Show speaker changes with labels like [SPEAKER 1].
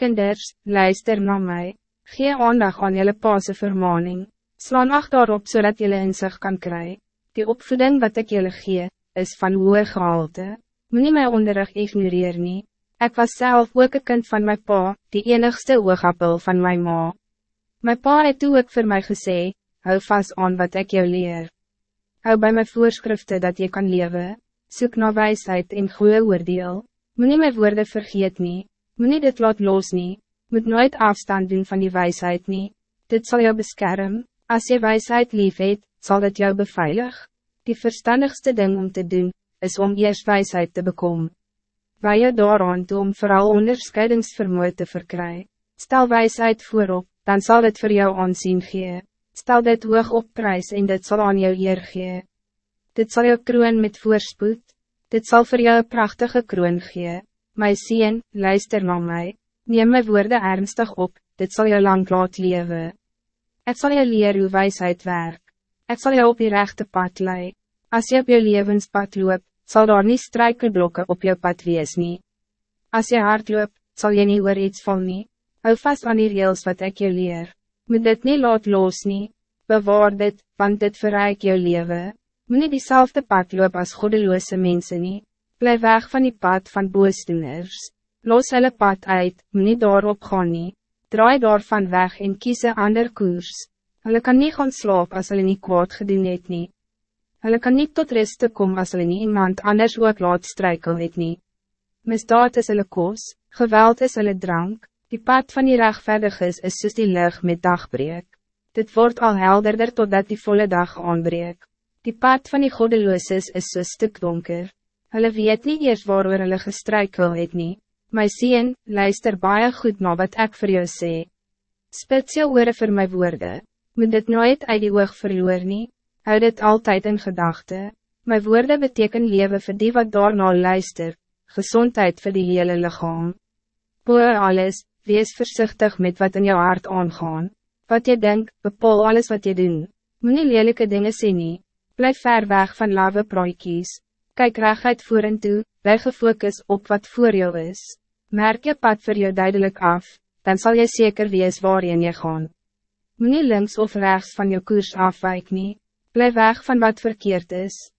[SPEAKER 1] Kinders, luister naar mij. Gee aandag aan jullie paase vermaning. Slaan acht daarop zodat jullie inzicht kan krijgen. Die opvoeding wat ik jullie gee, is van hoge gehalte. Moenie my onderrig ignoreer nie. Ek was zelf ook een kind van mijn pa, die enigste oogappel van mijn ma. My pa het toe ook vir my gesê, hou vast aan wat ik jou leer. Hou bij mijn voorschriften dat je kan leven. Zoek naar wijsheid en goede oordeel. Moenie my woorden vergeet nie. Moenie dit laat los nie. Moet nooit afstand doen van die wijsheid nie. Dit zal jou beschermen. Als je wijsheid lief het, zal het jou beveilig. Die verstandigste ding om te doen, is om eerst wijsheid te bekomen. Waar je daaraan toe om vooral onderscheidingsvermoe te verkrijgen. Stel wijsheid voorop, dan zal het voor jou aanzien gee. Stel dit hoog op prijs en dit zal aan jou eer gee. Dit zal jou kroon met voorspoed. Dit zal voor jou een prachtige kroon gee. My sien, luister naar mij. Neem my woorden ernstig op, dit zal jou lang laat leven. Het zal je leren hoe wijsheid werkt. Het zal jou op je rechte pad leiden. Als je op je levenspad loopt, zal daar niet struikelblokken op je pad wees nie. Als je hard loopt, zal je niet oor iets val nie. Hou vast aan die reels wat ik je leer. Moet dit niet laat los nie. Bewaar dit, want dit verrijk jou leven. Moet niet diezelfde pad loop als goddeloze mensen nie. Blijf weg van die pad van boosdoeners. Los hulle pad uit, moet daarop gaan nie. Draai daarvan weg en kies een ander koers. Hulle kan niet gaan slaap als hulle nie kwaad gedoen het nie. Hulle kan niet tot rust komen als hulle nie iemand anders ook laat strijkel het nie. Misdaad is hulle koos, geweld is hulle drank, die pad van die rechtvaardiges is soos die lucht met dagbreek. Dit wordt al helderder totdat die volle dag aanbreek. Die pad van die goddelooses is so stuk donker. Hulle weet niet eers waarover hulle gestrijkel het nie. My sien, luister baie goed na wat ik voor jou sê. Spits jou oore vir my woorde, moet dit nooit uit die oog verloor nie. Hou dit altijd in gedachten. Mijn woorden betekenen leven voor die wat daarna luister, gezondheid voor die hele lichaam. Boer alles, wees voorzichtig met wat in jouw hart aangaan. Wat je denkt, bepaal alles wat je doet. Moet niet lelijke dingen zien nie. Blijf ver weg van lave proikies. Kijk rechtheid voor en toe, leg gefocus op wat voor jou is. Merk je pad voor jou duidelijk af, dan zal je zeker wees waarin je gaan. Moet niet links of rechts van je koers afwijken. Blijf weg van wat verkeerd is.